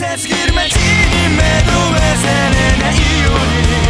切すぎる街に惑わされないように